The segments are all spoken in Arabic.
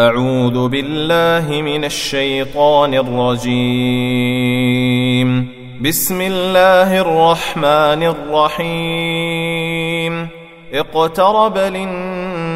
أعوذ بالله من الشيطان الرجيم. بسم الله الرحمن الرحيم. اقترب للناس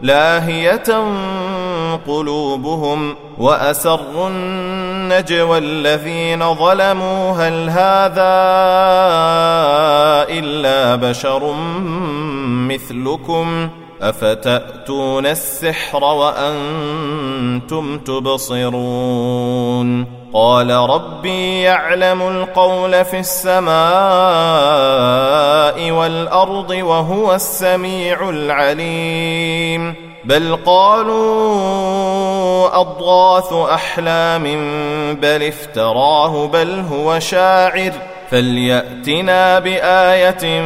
لاهية قلوبهم وأسروا النجوى الذين ظلموا هل هذا إلا بشر مثلكم أفتأتون السحر وأنتم تبصرون؟ قال ربي يعلم القول في السماء والأرض وهو السميع العليم. بل قالوا أضغاث أحلام بل افتراه بل هو شاعر. فليأتنا بآية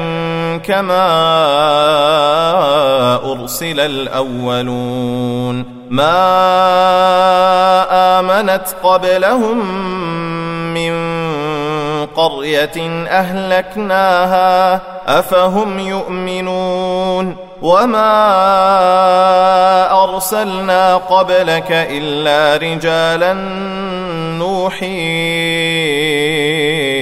كما أرسل الأولون. ما آمنت قبلهم من قرية أهلكناها أفهم يؤمنون. وما أرسلنا قبلك إلا رجالا نوحي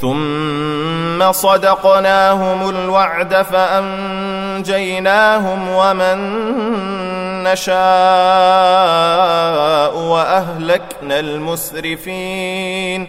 ثم صدقناهم الوعد فأنجيناهم ومن نشاء وأهلكنا المسرفين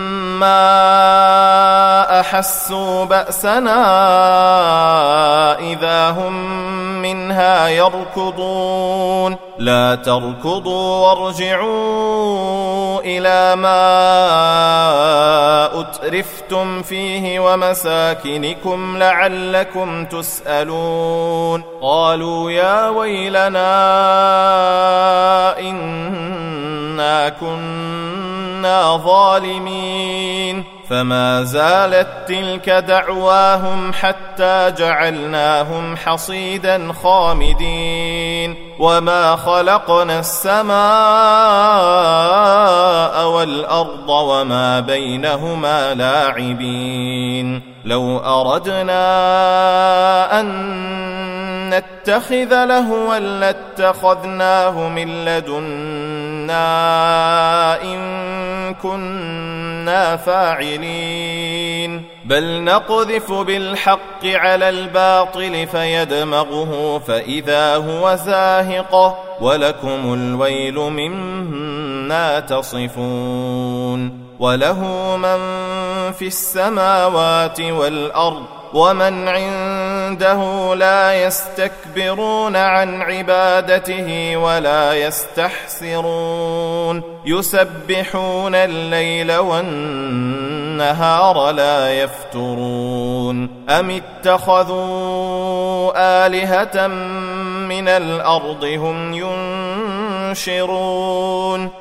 احسوا باسنا اذا هم منها يركضون. لا تركضوا وارجعوا إلى ما أترفتم فيه ومساكنكم لعلكم تسألون. قالوا يا ويلنا إنا كنا ظالمين. فما زالت تلك دعواهم حتى جعلناهم حصيدا خامدين. وما خلقنا السماء والأرض وما بينهما لاعبين. لو أردنا أن نتخذ لهوا لاتخذناه من لدنا إن كنا فاعلين. بل نقذف بالحق على الباطل فيدمغه فإذا هو زاهق ولكم الويل مما تصفون. وله من في السماوات والأرض ومن عنده لا يستكبرون عن عبادته ولا يستحسرون. يسبحون الليل والنهار لا يفترون. أم اتخذوا آلهة من الأرض هم ينشرون؟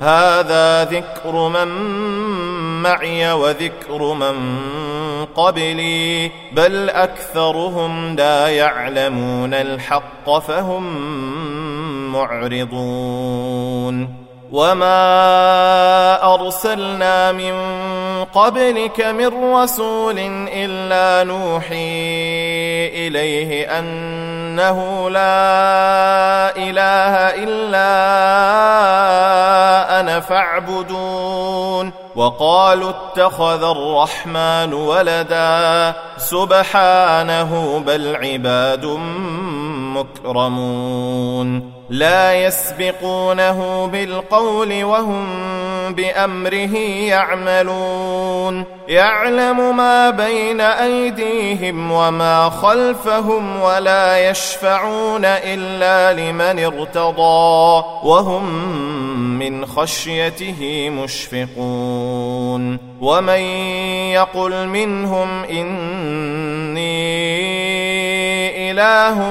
هذا ذكر من معي وذكر من قبلي بل أكثرهم لا يعلمون الحق فهم معرضون. وما ارسلنا من قبلك من رسول الا نوحي اليه إنه لا إله إلا أنا فاعبدون. وقالوا اتخذ الرحمن ولدا. سبحانه بل عباد مكرمون. لا يسبقونه بالقول وهم بأمره يعملون. يعلم ما بين أيديهم وما خلفهم ولا يشفعون إلا لمن ارتضى وهم من خشيته مشفقون. ومن يقل منهم إني إله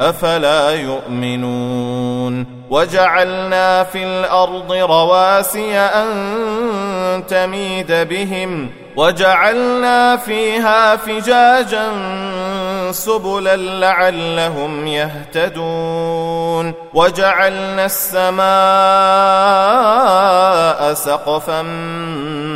أفلا يؤمنون وجعلنا في الأرض رواسي أن تميد بهم وجعلنا فيها فجاجا سبلا لعلهم يهتدون وجعلنا السماء سقفا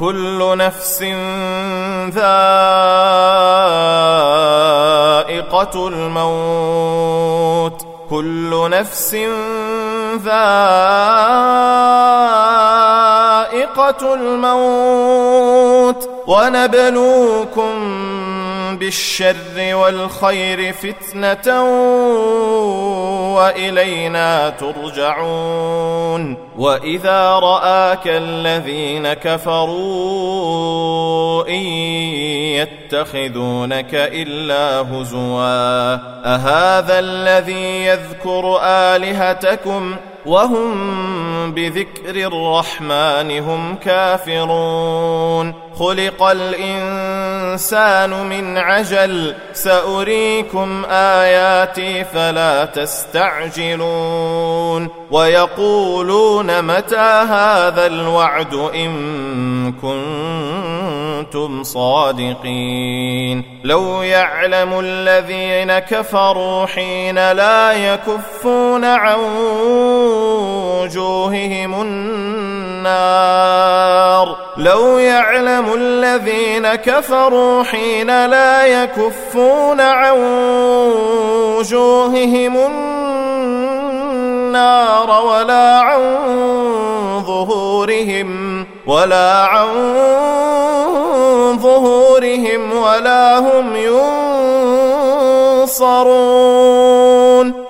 كل نفس ذائقة الموت. كل نفس ذائقة الموت. ونبلوكم بالشر والخير فتنة وإلينا ترجعون وإذا رآك الذين كفروا إن يتخذونك إلا هزوا أهذا الذي يذكر آلهتكم وهم بذكر الرحمن هم كافرون خلق الإنسان من عجل سأريكم آياتي فلا تستعجلون. ويقولون متى هذا الوعد إن كنتم صادقين. لو يعلم الذين كفروا حين لا يكفون عن وجوههم النار لو يعلم الذين كفروا حين لا يكفون عن وجوههم النار ولا عن ظهورهم ولا عن ظهورهم ولا هم ينصرون.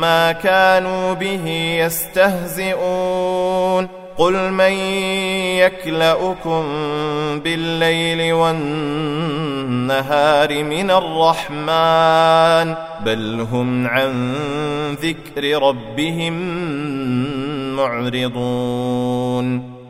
ما كانوا به يستهزئون. قل من يكلأكم بالليل والنهار من الرحمن بل هم عن ذكر ربهم معرضون.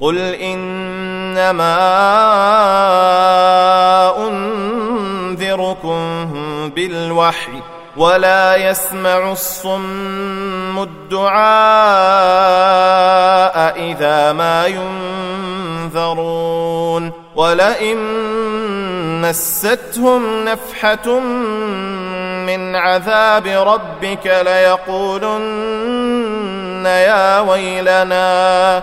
قل إنما أنذركم بالوحي ولا يسمع الصم الدعاء إذا ما ينذرون ولئن مستهم نفحة من عذاب ربك ليقولن يا ويلنا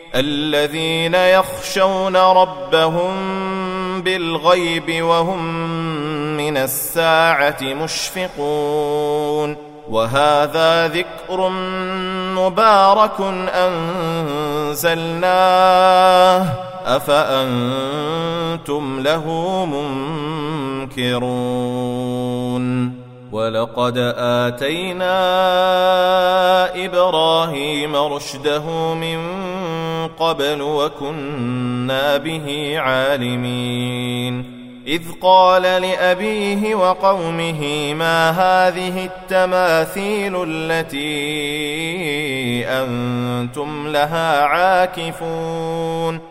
الذين يخشون ربهم بالغيب وهم من الساعة مشفقون وهذا ذكر مبارك أنزلناه أفأنتم له منكرون ولقد آتينا إبراهيم رشده من قبل وكنا به عالمين. إذ قال لأبيه وقومه ما هذه التماثيل التي أنتم لها عاكفون؟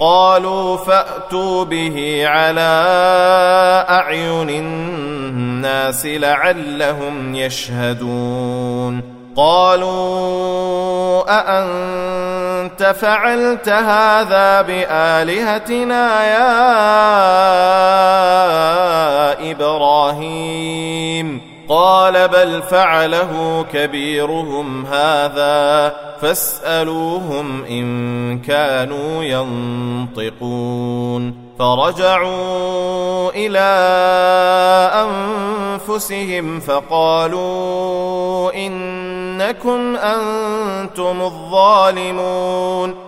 قالوا فأتوا به على أعين الناس لعلهم يشهدون. قالوا أأنت فعلت هذا بآلهتنا يا إبراهيم؟ قال بل فعله كبيرهم هذا فاسألوهم إن كانوا ينطقون فرجعوا إلى أنفسهم فقالوا إنكم أنتم الظالمون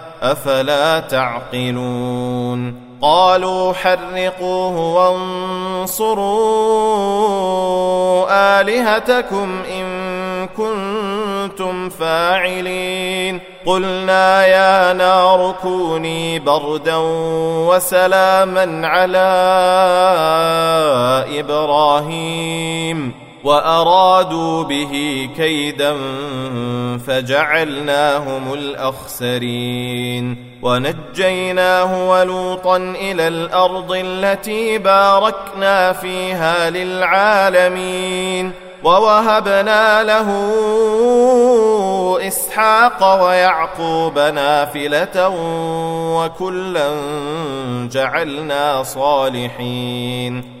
أفلا تعقلون قالوا حرقوه وانصروا آلهتكم إن كنتم فاعلين قلنا يا نار كوني بردا وسلاما على إبراهيم وأرادوا به كيدا فجعلناهم الأخسرين ونجيناه ولوطا إلى الأرض التي باركنا فيها للعالمين ووهبنا له إسحاق ويعقوب نافلة وكلا جعلنا صالحين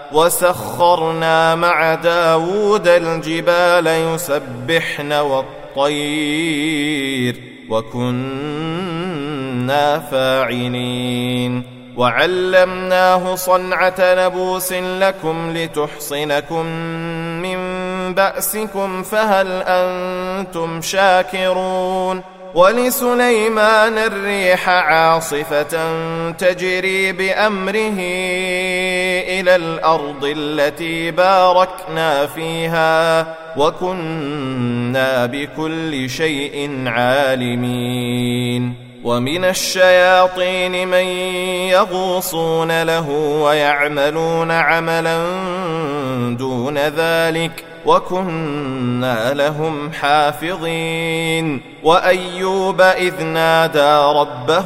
وسخرنا مع داود الجبال يسبحن والطير وكنا فاعلين. وعلمناه صنعة نبوس لكم لتحصنكم من بأسكم فهل أنتم شاكرون؟ ولسليمان الريح عاصفة تجري بأمره إلى الأرض التي باركنا فيها وكنا بكل شيء عالمين. ومن الشياطين من يغوصون له ويعملون عملا دون ذلك وكنا لهم حافظين. وأيوب إذ نادى ربه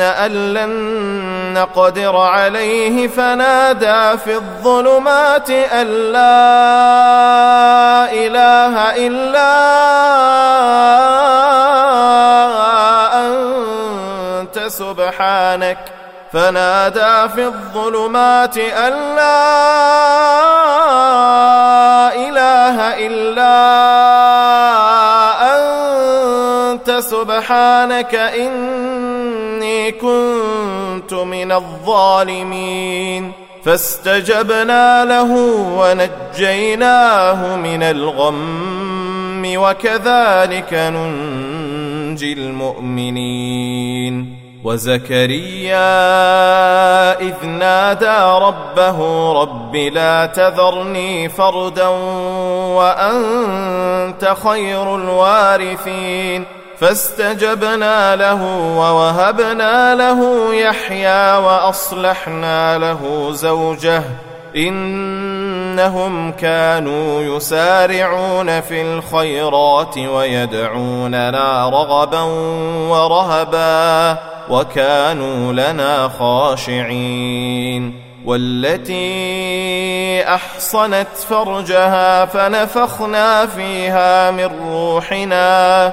أن لن نقدر عليه فنادى في الظلمات أن لا إله إلا أنت سبحانك فنادى في الظلمات أن لا اله الا انت سبحانك اني كنت من الظالمين فاستجبنا له ونجيناه من الغم وكذلك ننجي المؤمنين وزكريا إذ نادى ربه رب لا تذرني فردا وأنت خير الوارثين فاستجبنا له ووهبنا له يحيى وأصلحنا له زوجه. إنهم كانوا يسارعون في الخيرات ويدعوننا رغبا ورهبا وكانوا لنا خاشعين. والتي أحصنت فرجها فنفخنا فيها من روحنا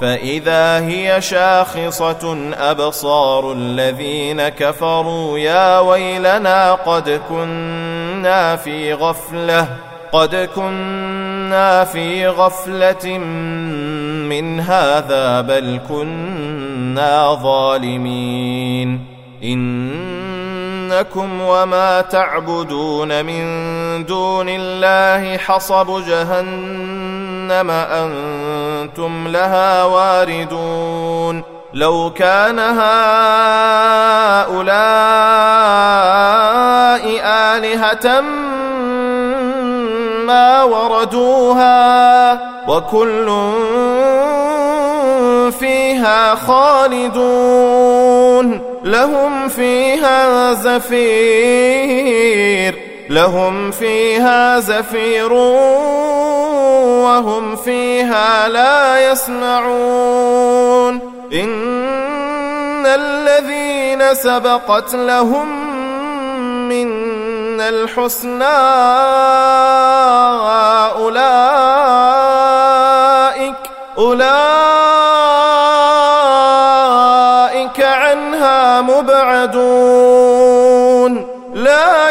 فإذا هي شاخصة أبصار الذين كفروا يا ويلنا قد كنا في غفلة قد كنا في غفلة من هذا بل كنا ظالمين. إنكم وما تعبدون من دون الله حصب جهنم. أنتم لها واردون. لو كان هؤلاء آلهة ما وردوها وكل فيها خالدون. لهم فيها زفير لهم فيها زفير وهم فيها لا يسمعون. إن الذين سبقت لهم منا الحسنى أولئك أولئك عنها مبعدون. لا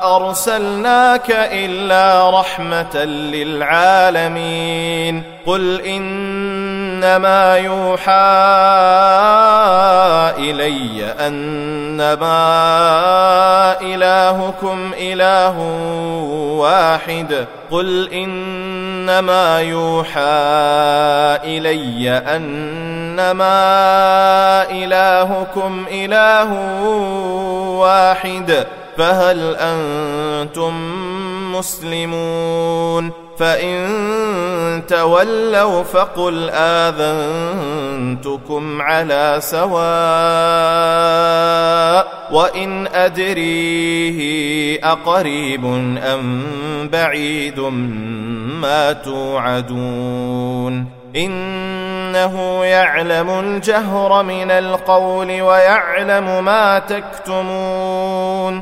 أرسلناك إلا رحمة للعالمين. قل إنما يوحى إلي أنما إلهكم إله واحد. قل إنما يوحى إلي أنما إلهكم إله واحد. فهل أنتم مسلمون؟ فإن تولوا فقل آذنتكم على سواء وإن أدريه أقريب أم بعيد ما توعدون إنه يعلم الجهر من القول ويعلم ما تكتمون